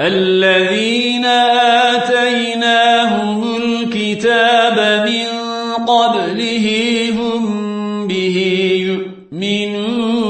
الذين آتيناهم الكتاب من قبله هم به يؤمنون.